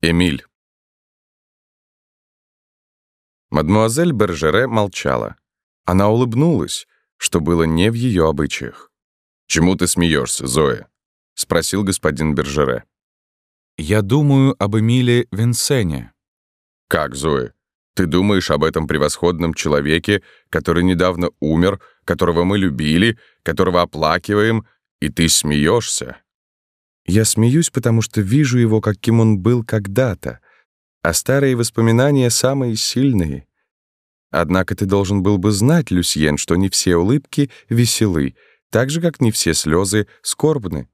Эмиль. Мадмуазель Бержере молчала. Она улыбнулась, что было не в ее обычаях. «Чему ты смеешься, Зоя?» — спросил господин Бержере. «Я думаю об Эмиле Винсене». «Как, Зоя? Ты думаешь об этом превосходном человеке, который недавно умер, которого мы любили, которого оплакиваем, и ты смеешься?» Я смеюсь, потому что вижу его, каким он был когда-то, а старые воспоминания самые сильные. Однако ты должен был бы знать, Люсьен, что не все улыбки веселы, так же, как не все слезы скорбны.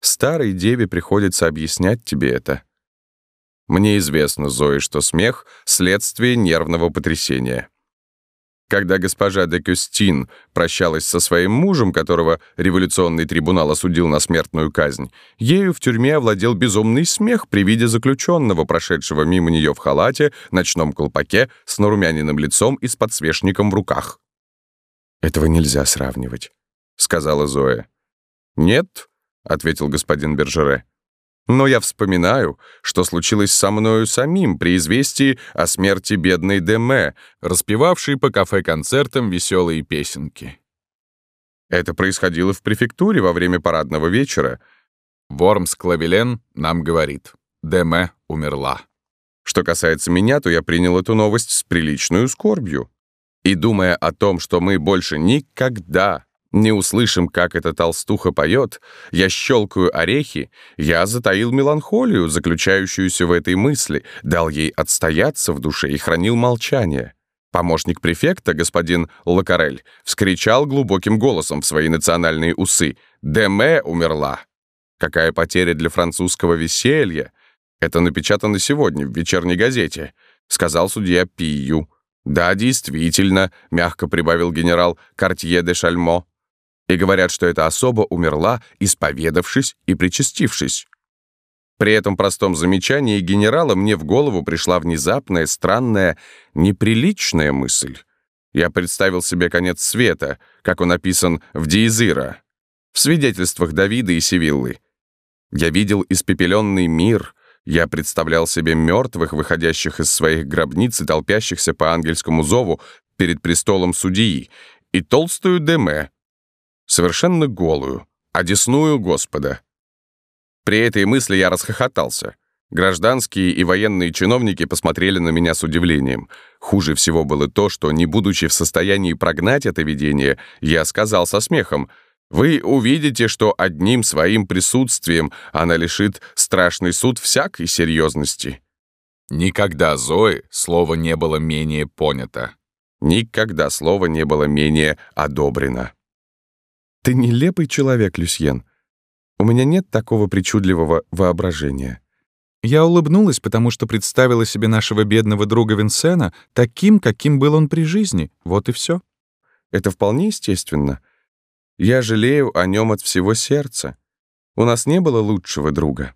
Старой деве приходится объяснять тебе это. Мне известно, Зои, что смех — следствие нервного потрясения. Когда госпожа де Кюстин прощалась со своим мужем, которого революционный трибунал осудил на смертную казнь, ею в тюрьме овладел безумный смех при виде заключенного, прошедшего мимо нее в халате, ночном колпаке, с нарумяненным лицом и с подсвечником в руках. «Этого нельзя сравнивать», — сказала Зоя. «Нет», — ответил господин Бержере. Но я вспоминаю, что случилось со мною самим при известии о смерти бедной Деме, распевавшей по кафе-концертам веселые песенки. Это происходило в префектуре во время парадного вечера. Вормс Клавелен нам говорит, Деме умерла. Что касается меня, то я принял эту новость с приличной скорбью. И думая о том, что мы больше никогда не услышим, как эта толстуха поет, я щелкаю орехи, я затаил меланхолию, заключающуюся в этой мысли, дал ей отстояться в душе и хранил молчание. Помощник префекта, господин Лакарель, вскричал глубоким голосом в свои национальные усы «Деме умерла!» Какая потеря для французского веселья! Это напечатано сегодня в вечерней газете, сказал судья Пию. «Да, действительно», — мягко прибавил генерал Картье де Шальмо, и говорят, что эта особа умерла, исповедавшись и причастившись. При этом простом замечании генерала мне в голову пришла внезапная, странная, неприличная мысль. Я представил себе конец света, как он описан в Диезира, в свидетельствах Давида и Севиллы. Я видел испепеленный мир, я представлял себе мертвых, выходящих из своих гробниц и толпящихся по ангельскому зову перед престолом судьи, и толстую Деме, совершенно голую, одесную Господа. При этой мысли я расхохотался. Гражданские и военные чиновники посмотрели на меня с удивлением. Хуже всего было то, что, не будучи в состоянии прогнать это видение, я сказал со смехом, «Вы увидите, что одним своим присутствием она лишит страшный суд всякой серьезности». Никогда Зои слово не было менее понято. Никогда слово не было менее одобрено. Ты нелепый человек, Люсьен. У меня нет такого причудливого воображения. Я улыбнулась, потому что представила себе нашего бедного друга Винсена таким, каким был он при жизни. Вот и все. Это вполне естественно. Я жалею о нем от всего сердца. У нас не было лучшего друга.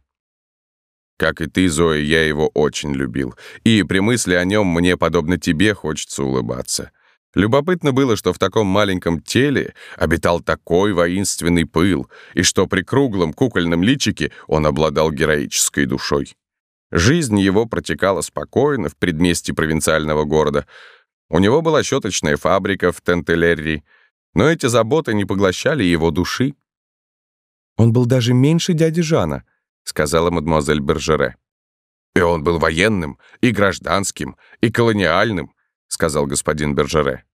Как и ты, Зоя, я его очень любил. И при мысли о нем мне, подобно тебе, хочется улыбаться. Любопытно было, что в таком маленьком теле обитал такой воинственный пыл, и что при круглом кукольном личике он обладал героической душой. Жизнь его протекала спокойно в предместье провинциального города. У него была щеточная фабрика в Тентелерри, но эти заботы не поглощали его души. «Он был даже меньше дяди Жана», — сказала мадемуазель Бержере. «И он был военным, и гражданским, и колониальным», — сказал господин Бержере.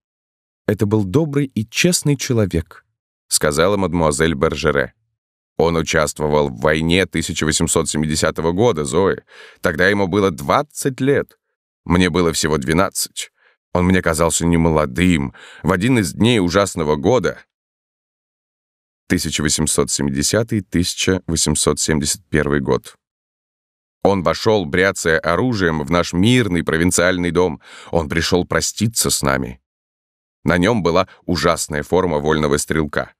«Это был добрый и честный человек», — сказала мадемуазель Бержере. Он участвовал в войне 1870 года, Зои. Тогда ему было 20 лет. Мне было всего 12. Он мне казался немолодым. В один из дней ужасного года 1870-1871 год. Он вошел, бряцая оружием, в наш мирный провинциальный дом. Он пришел проститься с нами. На нем была ужасная форма вольного стрелка.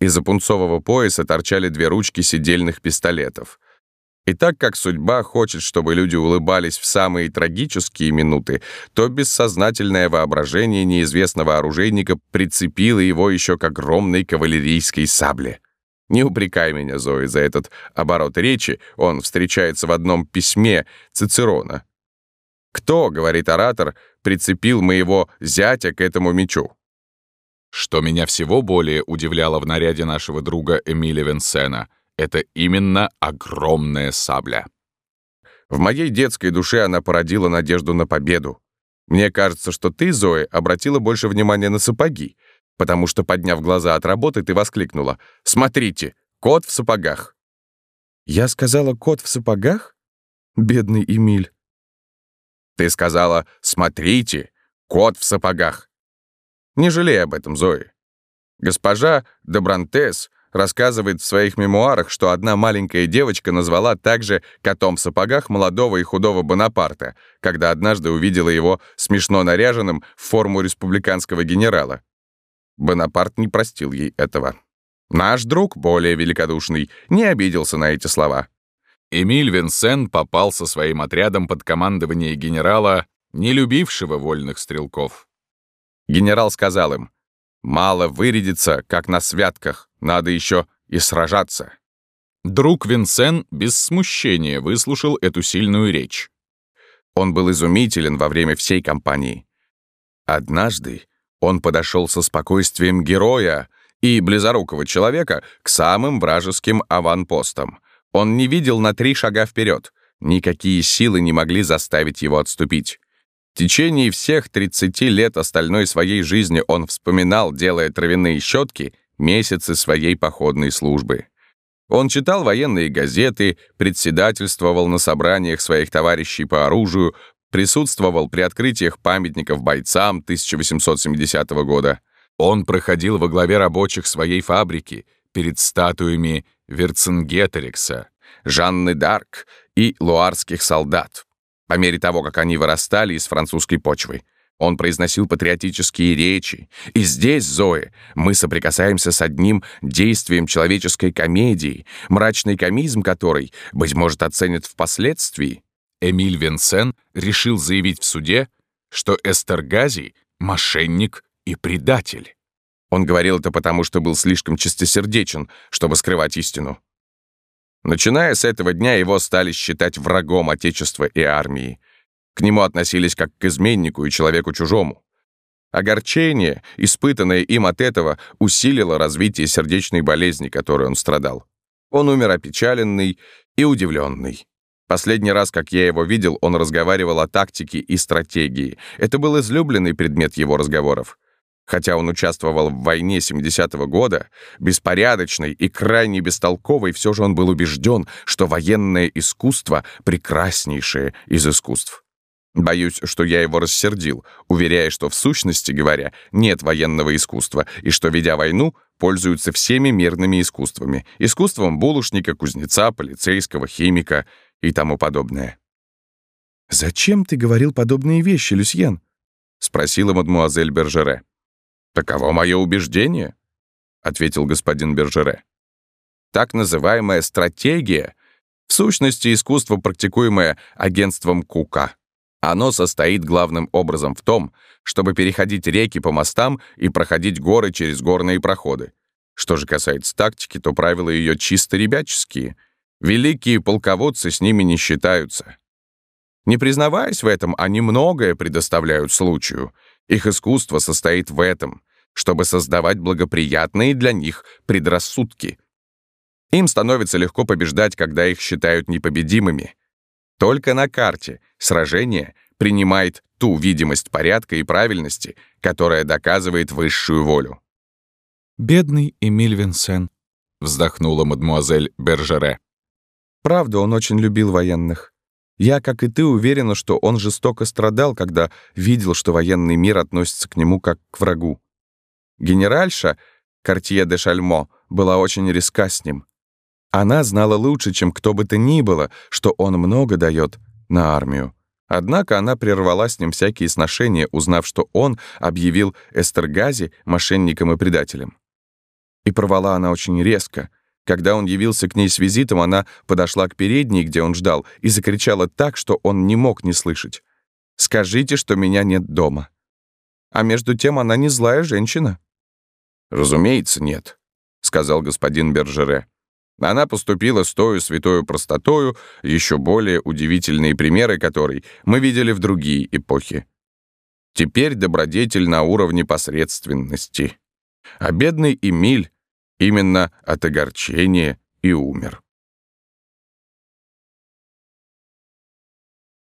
Из-за пунцового пояса торчали две ручки сидельных пистолетов. И так как судьба хочет, чтобы люди улыбались в самые трагические минуты, то бессознательное воображение неизвестного оружейника прицепило его еще к огромной кавалерийской сабле. Не упрекай меня, Зои, за этот оборот речи, он встречается в одном письме Цицерона. «Кто, — говорит оратор, — прицепил моего зятя к этому мечу?» Что меня всего более удивляло в наряде нашего друга Эмиля Венсена, это именно огромная сабля. В моей детской душе она породила надежду на победу. Мне кажется, что ты, Зои, обратила больше внимания на сапоги, потому что, подняв глаза от работы, ты воскликнула «Смотрите, кот в сапогах!» Я сказала «кот в сапогах»? Бедный Эмиль. Ты сказала «Смотрите, кот в сапогах». Не жалей об этом, Зои. Госпожа Добрантес рассказывает в своих мемуарах, что одна маленькая девочка назвала также котом в сапогах молодого и худого Бонапарта, когда однажды увидела его смешно наряженным в форму республиканского генерала. Бонапарт не простил ей этого. Наш друг, более великодушный, не обиделся на эти слова. Эмиль Винсен попал со своим отрядом под командование генерала, не любившего вольных стрелков. Генерал сказал им, «Мало вырядиться, как на святках, надо еще и сражаться». Друг Винсен без смущения выслушал эту сильную речь. Он был изумителен во время всей кампании. Однажды он подошел со спокойствием героя и близорукого человека к самым вражеским аванпостам. Он не видел на три шага вперед. Никакие силы не могли заставить его отступить. В течение всех 30 лет остальной своей жизни он вспоминал, делая травяные щетки, месяцы своей походной службы. Он читал военные газеты, председательствовал на собраниях своих товарищей по оружию, присутствовал при открытиях памятников бойцам 1870 года. Он проходил во главе рабочих своей фабрики перед статуями Верцингеторикса, Жанны Дарк и луарских солдат. По мере того, как они вырастали из французской почвы, он произносил патриотические речи. И здесь, Зои, мы соприкасаемся с одним действием человеческой комедии, мрачный комизм которой, быть может, оценят впоследствии. Эмиль Венсен решил заявить в суде, что Эстергази — мошенник и предатель. Он говорил это потому, что был слишком чистосердечен, чтобы скрывать истину. Начиная с этого дня его стали считать врагом Отечества и армии. К нему относились как к изменнику и человеку чужому. Огорчение, испытанное им от этого, усилило развитие сердечной болезни, которой он страдал. Он умер опечаленный и удивленный. Последний раз, как я его видел, он разговаривал о тактике и стратегии. Это был излюбленный предмет его разговоров. Хотя он участвовал в войне 70-го года, беспорядочный и крайне бестолковый, все же он был убежден, что военное искусство — прекраснейшее из искусств. Боюсь, что я его рассердил, уверяя, что в сущности говоря, нет военного искусства, и что, ведя войну, пользуются всеми мирными искусствами. Искусством булочника, кузнеца, полицейского, химика — и тому подобное. «Зачем ты говорил подобные вещи, Люсьен?» — спросила мадмуазель Бержере. «Таково мое убеждение», — ответил господин Бержере. «Так называемая стратегия — в сущности искусство, практикуемое агентством Кука. Оно состоит главным образом в том, чтобы переходить реки по мостам и проходить горы через горные проходы. Что же касается тактики, то правила ее чисто ребяческие — Великие полководцы с ними не считаются. Не признаваясь в этом, они многое предоставляют случаю. Их искусство состоит в этом, чтобы создавать благоприятные для них предрассудки. Им становится легко побеждать, когда их считают непобедимыми. Только на карте сражение принимает ту видимость порядка и правильности, которая доказывает высшую волю. «Бедный Эмиль Винсен», — вздохнула мадмуазель Бержере. Правда, он очень любил военных. Я, как и ты, уверена, что он жестоко страдал, когда видел, что военный мир относится к нему как к врагу. Генеральша, Кортье де Шальмо, была очень резка с ним. Она знала лучше, чем кто бы то ни было, что он много дает на армию. Однако она прервала с ним всякие сношения, узнав, что он объявил Эстергази мошенником и предателем. И порвала она очень резко, когда он явился к ней с визитом, она подошла к передней, где он ждал, и закричала так, что он не мог не слышать. «Скажите, что меня нет дома». А между тем она не злая женщина. Разумеется, нет. — сказал господин Бержере. Она поступила с той святою простотою, еще более удивительные примеры которой мы видели в другие эпохи. Теперь добродетель на уровне посредственности. А бедный Эмиль именно от огорчения и умер.